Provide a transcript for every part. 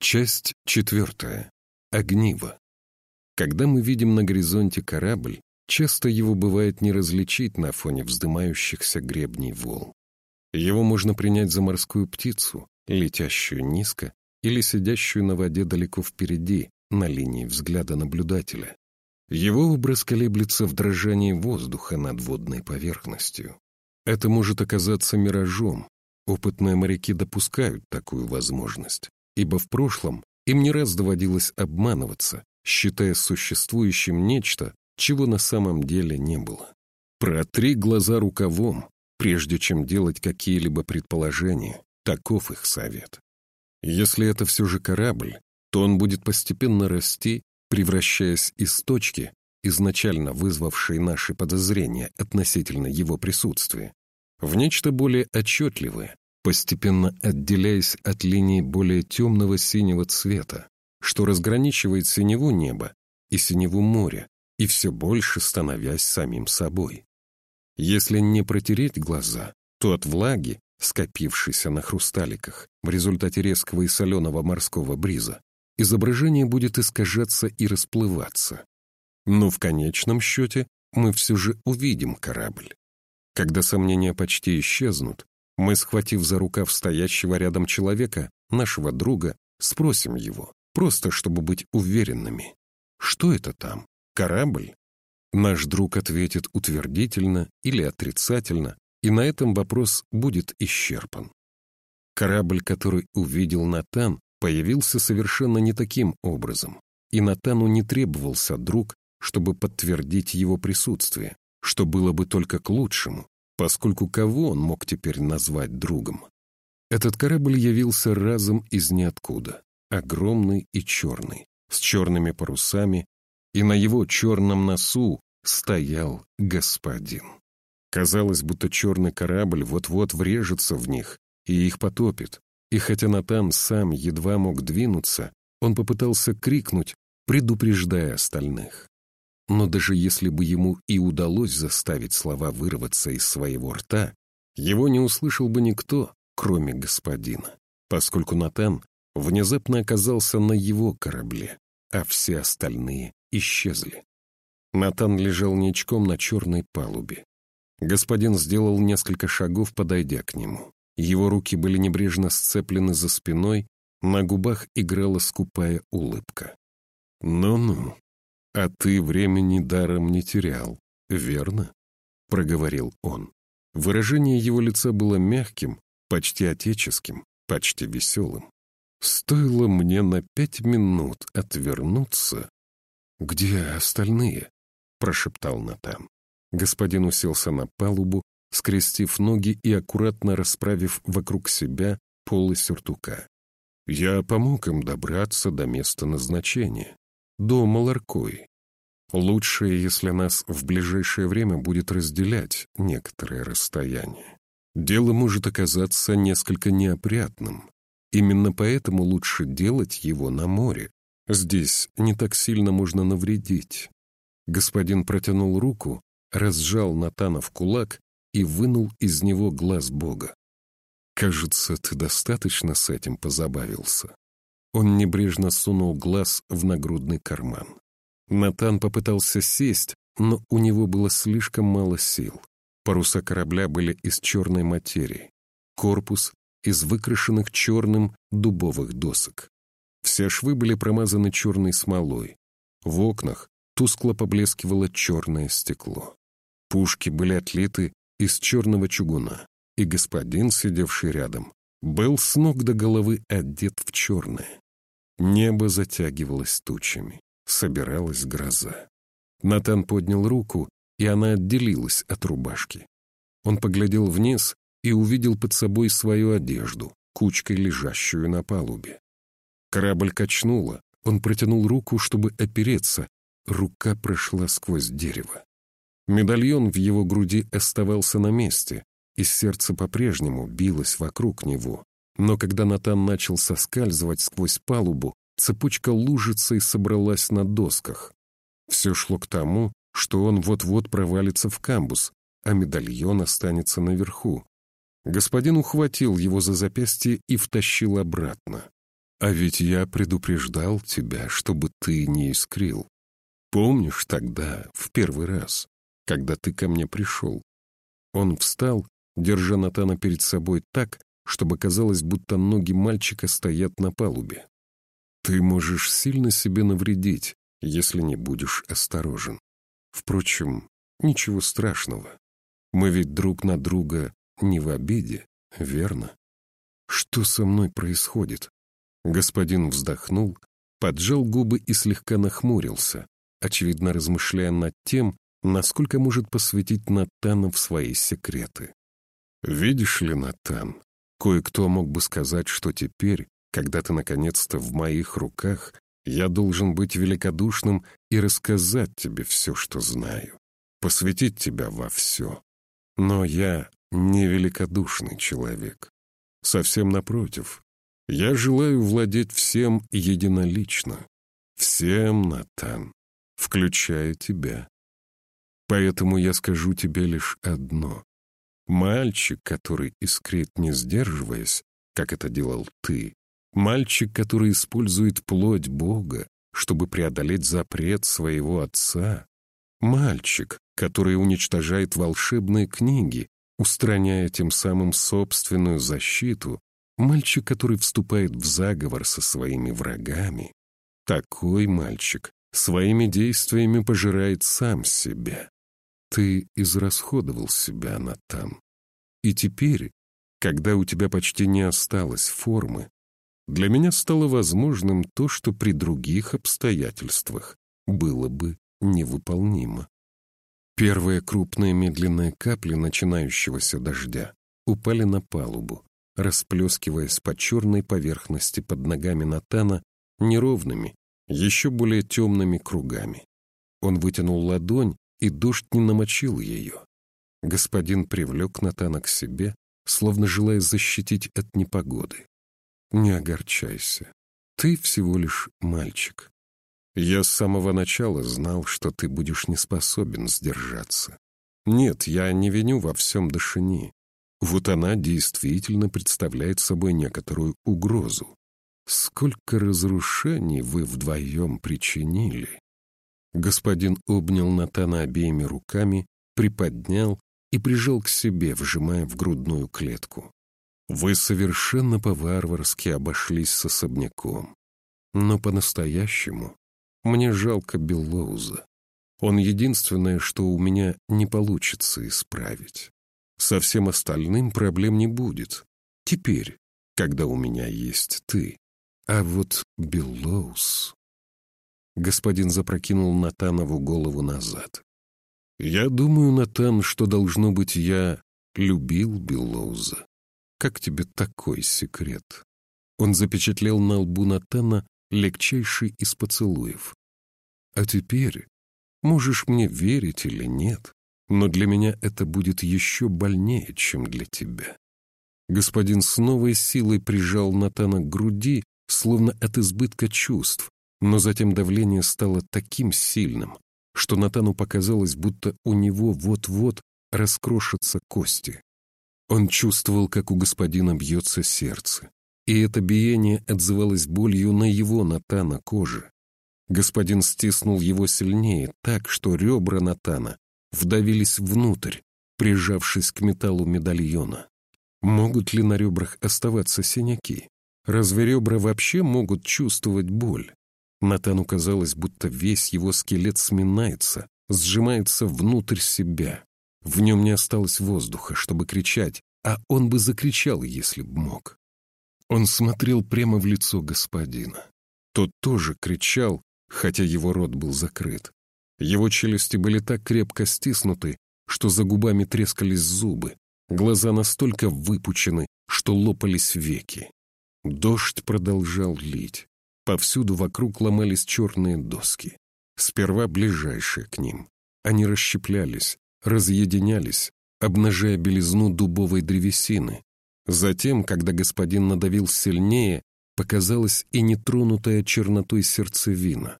Часть четвертая. Огниво. Когда мы видим на горизонте корабль, часто его бывает не различить на фоне вздымающихся гребней волн. Его можно принять за морскую птицу, летящую низко или сидящую на воде далеко впереди, на линии взгляда наблюдателя. Его образ колеблется в дрожании воздуха над водной поверхностью. Это может оказаться миражом. Опытные моряки допускают такую возможность ибо в прошлом им не раз доводилось обманываться, считая существующим нечто, чего на самом деле не было. Протри глаза рукавом, прежде чем делать какие-либо предположения, таков их совет. Если это все же корабль, то он будет постепенно расти, превращаясь из точки, изначально вызвавшей наши подозрения относительно его присутствия, в нечто более отчетливое, постепенно отделяясь от линии более темного синего цвета, что разграничивает синеву неба и синеву моря, и все больше становясь самим собой. Если не протереть глаза, то от влаги, скопившейся на хрусталиках в результате резкого и соленого морского бриза, изображение будет искажаться и расплываться. Но в конечном счете мы все же увидим корабль. Когда сомнения почти исчезнут, мы, схватив за рукав стоящего рядом человека, нашего друга, спросим его, просто чтобы быть уверенными. Что это там? Корабль? Наш друг ответит утвердительно или отрицательно, и на этом вопрос будет исчерпан. Корабль, который увидел Натан, появился совершенно не таким образом, и Натану не требовался друг, чтобы подтвердить его присутствие, что было бы только к лучшему, поскольку кого он мог теперь назвать другом? Этот корабль явился разом из ниоткуда, огромный и черный, с черными парусами, и на его черном носу стоял господин. Казалось, будто черный корабль вот-вот врежется в них и их потопит, и хотя Натан сам едва мог двинуться, он попытался крикнуть, предупреждая остальных. Но даже если бы ему и удалось заставить слова вырваться из своего рта, его не услышал бы никто, кроме господина, поскольку Натан внезапно оказался на его корабле, а все остальные исчезли. Натан лежал ничком на черной палубе. Господин сделал несколько шагов, подойдя к нему. Его руки были небрежно сцеплены за спиной, на губах играла скупая улыбка. «Ну-ну», «А ты времени даром не терял, верно?» — проговорил он. Выражение его лица было мягким, почти отеческим, почти веселым. Стоило мне на пять минут отвернуться. «Где остальные?» — прошептал Натан. Господин уселся на палубу, скрестив ноги и аккуратно расправив вокруг себя полы сюртука. Я помог им добраться до места назначения, до Маларкой. Лучше, если нас в ближайшее время будет разделять некоторое расстояние. Дело может оказаться несколько неопрятным. Именно поэтому лучше делать его на море. Здесь не так сильно можно навредить. Господин протянул руку, разжал Натана в кулак и вынул из него глаз Бога. «Кажется, ты достаточно с этим позабавился». Он небрежно сунул глаз в нагрудный карман. Натан попытался сесть, но у него было слишком мало сил. Паруса корабля были из черной материи, корпус — из выкрашенных черным дубовых досок. Все швы были промазаны черной смолой. В окнах тускло поблескивало черное стекло. Пушки были отлиты из черного чугуна, и господин, сидевший рядом, был с ног до головы одет в черное. Небо затягивалось тучами собиралась гроза. Натан поднял руку, и она отделилась от рубашки. Он поглядел вниз и увидел под собой свою одежду, кучкой лежащую на палубе. Корабль качнуло, он протянул руку, чтобы опереться, рука прошла сквозь дерево. Медальон в его груди оставался на месте, и сердце по-прежнему билось вокруг него. Но когда Натан начал соскальзывать сквозь палубу, Цепочка лужицей собралась на досках. Все шло к тому, что он вот-вот провалится в камбус, а медальон останется наверху. Господин ухватил его за запястье и втащил обратно. А ведь я предупреждал тебя, чтобы ты не искрил. Помнишь тогда, в первый раз, когда ты ко мне пришел? Он встал, держа Натана перед собой так, чтобы казалось, будто ноги мальчика стоят на палубе. Ты можешь сильно себе навредить, если не будешь осторожен. Впрочем, ничего страшного. Мы ведь друг на друга не в обиде, верно? Что со мной происходит? Господин вздохнул, поджал губы и слегка нахмурился, очевидно размышляя над тем, насколько может посвятить Натана в свои секреты. «Видишь ли, Натан, кое-кто мог бы сказать, что теперь, когда ты наконец-то в моих руках, я должен быть великодушным и рассказать тебе все, что знаю, посвятить тебя во все. Но я не великодушный человек. Совсем напротив, я желаю владеть всем единолично. Всем, Натан, включая тебя. Поэтому я скажу тебе лишь одно. Мальчик, который искрит не сдерживаясь, как это делал ты, мальчик, который использует плоть Бога, чтобы преодолеть запрет своего отца, мальчик, который уничтожает волшебные книги, устраняя тем самым собственную защиту, Мальчик, который вступает в заговор со своими врагами. Такой мальчик своими действиями пожирает сам себя. Ты израсходовал себя, Натан. И теперь, когда у тебя почти не осталось формы, для меня стало возможным то, что при других обстоятельствах было бы невыполнимо. Первые крупные медленные капли начинающегося дождя упали на палубу, расплескиваясь по черной поверхности под ногами Натана неровными, еще более темными кругами. Он вытянул ладонь, и дождь не намочил ее. Господин привлек Натана к себе, словно желая защитить от непогоды. «Не огорчайся. Ты всего лишь мальчик. Я с самого начала знал, что ты будешь не способен сдержаться. Нет, я не виню во всем Дашини. Вот она действительно представляет собой некоторую угрозу. Сколько разрушений вы вдвоем причинили? Господин обнял Натана обеими руками, приподнял и прижал к себе, вжимая в грудную клетку. Вы совершенно по-варварски обошлись с особняком. Но по-настоящему мне жалко Беллоуза. Он единственное, что у меня не получится исправить. Со всем остальным проблем не будет. Теперь, когда у меня есть ты. А вот Беллоус... Господин запрокинул Натанову голову назад. «Я думаю, Натан, что, должно быть, я любил Беллоуза. Как тебе такой секрет?» Он запечатлел на лбу Натана легчайший из поцелуев. «А теперь, можешь мне верить или нет, но для меня это будет еще больнее, чем для тебя». Господин с новой силой прижал Натана к груди, словно от избытка чувств, но затем давление стало таким сильным, что Натану показалось, будто у него вот-вот раскрошатся кости. Он чувствовал, как у господина бьется сердце, и это биение отзывалось болью на его Натана коже. Господин стиснул его сильнее так, что ребра Натана вдавились внутрь, прижавшись к металлу медальона. Могут ли на ребрах оставаться синяки? Разве ребра вообще могут чувствовать боль? Натану казалось, будто весь его скелет сминается, сжимается внутрь себя. В нем не осталось воздуха, чтобы кричать, а он бы закричал, если б мог. Он смотрел прямо в лицо господина. Тот тоже кричал, хотя его рот был закрыт. Его челюсти были так крепко стиснуты, что за губами трескались зубы, глаза настолько выпучены, что лопались веки. Дождь продолжал лить. Повсюду вокруг ломались черные доски. Сперва ближайшие к ним. Они расщеплялись, разъединялись, обнажая белизну дубовой древесины. Затем, когда господин надавил сильнее, показалась и нетронутая чернотой сердцевина.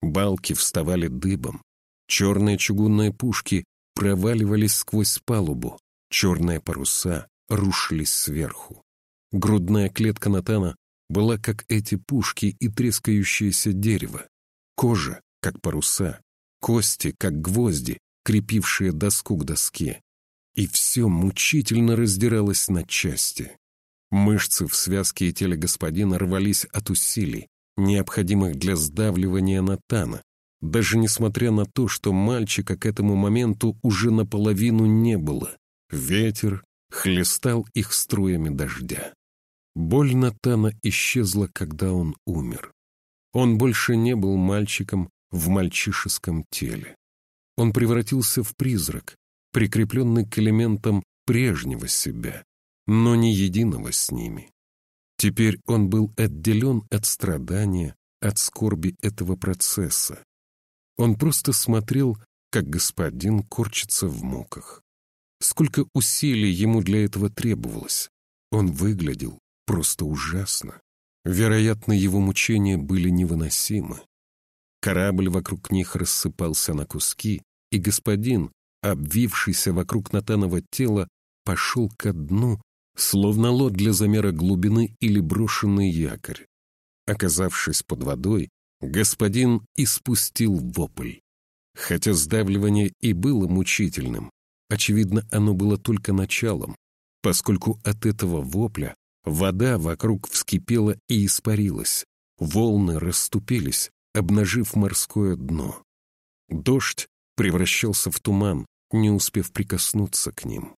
Балки вставали дыбом. Черные чугунные пушки проваливались сквозь палубу. Черные паруса рушились сверху. Грудная клетка Натана была как эти пушки и трескающееся дерево. Кожа, как паруса, кости, как гвозди, крепившие доску к доске. И все мучительно раздиралось на части. Мышцы в связке и теле господина рвались от усилий, необходимых для сдавливания Натана, даже несмотря на то, что мальчика к этому моменту уже наполовину не было. Ветер хлестал их струями дождя. Боль Натана исчезла, когда он умер. Он больше не был мальчиком в мальчишеском теле. Он превратился в призрак, прикрепленный к элементам прежнего себя, но не единого с ними. Теперь он был отделен от страдания, от скорби этого процесса. Он просто смотрел, как господин корчится в муках. Сколько усилий ему для этого требовалось. Он выглядел просто ужасно. Вероятно, его мучения были невыносимы. Корабль вокруг них рассыпался на куски, и господин, обвившийся вокруг Натанова тела, пошел ко дну, словно лод для замера глубины или брошенный якорь. Оказавшись под водой, господин испустил вопль. Хотя сдавливание и было мучительным, очевидно, оно было только началом, поскольку от этого вопля вода вокруг вскипела и испарилась, волны расступились, обнажив морское дно. Дождь превращался в туман, не успев прикоснуться к ним.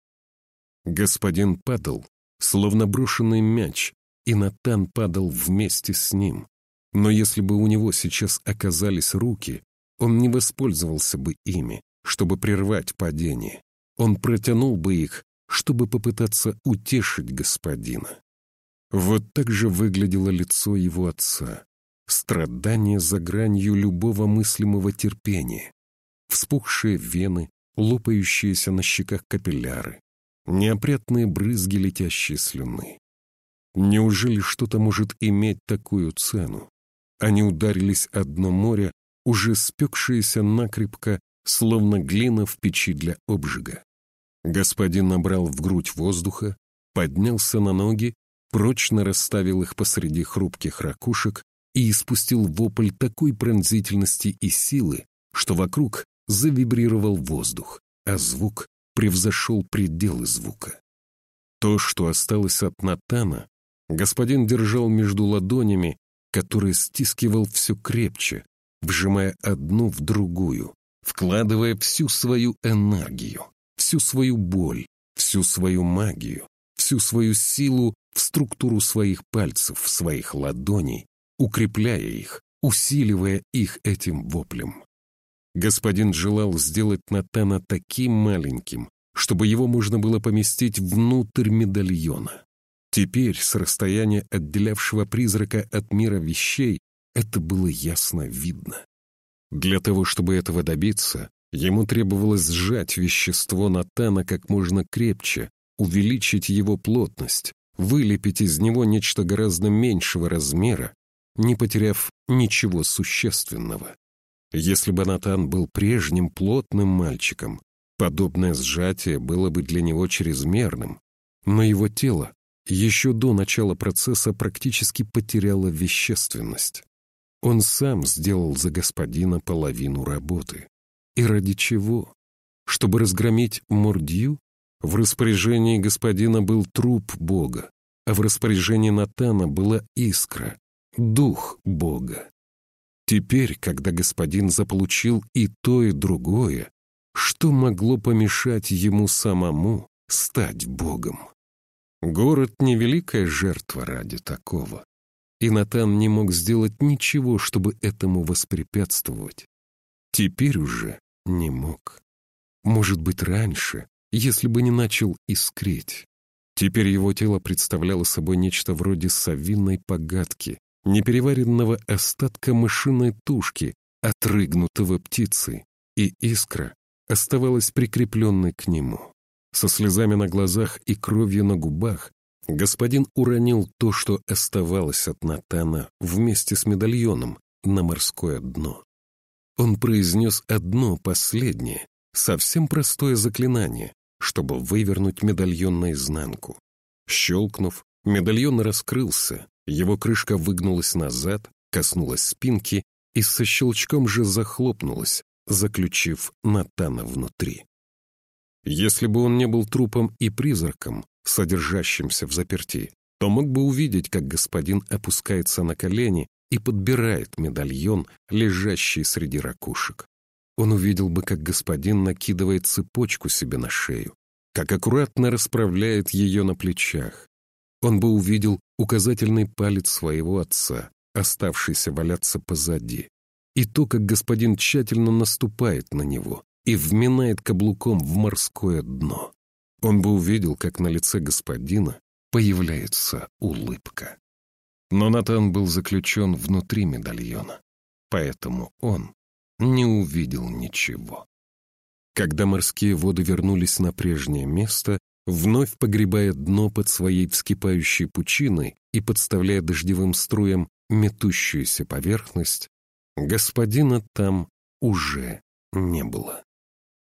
Господин падал, словно брошенный мяч, и Натан падал вместе с ним. Но если бы у него сейчас оказались руки, он не воспользовался бы ими, чтобы прервать падение. Он протянул бы их, чтобы попытаться утешить господина. Вот так же выглядело лицо его отца. Страдание за гранью любого мыслимого терпения. Вспухшие вены, лопающиеся на щеках капилляры, неопрятные брызги летящей слюны. Неужели что-то может иметь такую цену? Они ударились о дно моря, уже спекшиеся накрепко, словно глина в печи для обжига. Господин набрал в грудь воздуха, поднялся на ноги, прочно расставил их посреди хрупких ракушек и испустил вопль такой пронзительности и силы, что вокруг завибрировал воздух, а звук превзошел пределы звука. То, что осталось от Натана, господин держал между ладонями, которые стискивал все крепче, вжимая одну в другую, вкладывая всю свою энергию, всю свою боль, всю свою магию, всю свою силу в структуру своих пальцев, своих ладоней, укрепляя их, усиливая их этим воплем. Господин желал сделать Натана таким маленьким, чтобы его можно было поместить внутрь медальона. Теперь, с расстояния отделявшего призрака от мира вещей, это было ясно видно. Для того, чтобы этого добиться, ему требовалось сжать вещество Натана как можно крепче, увеличить его плотность, вылепить из него нечто гораздо меньшего размера, не потеряв ничего существенного. Если бы Натан был прежним плотным мальчиком, подобное сжатие было бы для него чрезмерным, но его тело еще до начала процесса практически потеряло вещественность. Он сам сделал за господина половину работы. И ради чего? Чтобы разгромить Мордью? В распоряжении господина был труп Бога, а в распоряжении Натана была искра, дух Бога. Теперь, когда господин заполучил и то, и другое, что могло помешать ему самому стать Богом? Город — невеликая жертва ради такого. И Натан не мог сделать ничего, чтобы этому воспрепятствовать. Теперь уже не мог. Может быть, раньше, если бы не начал искреть. Теперь его тело представляло собой нечто вроде совиной погадки, непереваренного остатка мышиной тушки, отрыгнутого птицы, и искра оставалась прикрепленной к нему. Со слезами на глазах и кровью на губах господин уронил то, что оставалось от Натана вместе с медальоном на морское дно. Он произнес одно последнее, совсем простое заклинание, чтобы вывернуть медальон наизнанку. Щелкнув, медальон раскрылся, Его крышка выгнулась назад, коснулась спинки и со щелчком же захлопнулась, заключив Натана внутри. Если бы он не был трупом и призраком, содержащимся в заперти, то мог бы увидеть, как господин опускается на колени и подбирает медальон, лежащий среди ракушек. Он увидел бы, как господин накидывает цепочку себе на шею, как аккуратно расправляет ее на плечах. Он бы увидел указательный палец своего отца, оставшийся валяться позади, и то, как господин тщательно наступает на него и вминает каблуком в морское дно. Он бы увидел, как на лице господина появляется улыбка. Но Натан был заключен внутри медальона, поэтому он не увидел ничего. Когда морские воды вернулись на прежнее место, вновь погребая дно под своей вскипающей пучиной и подставляя дождевым струям метущуюся поверхность, господина там уже не было.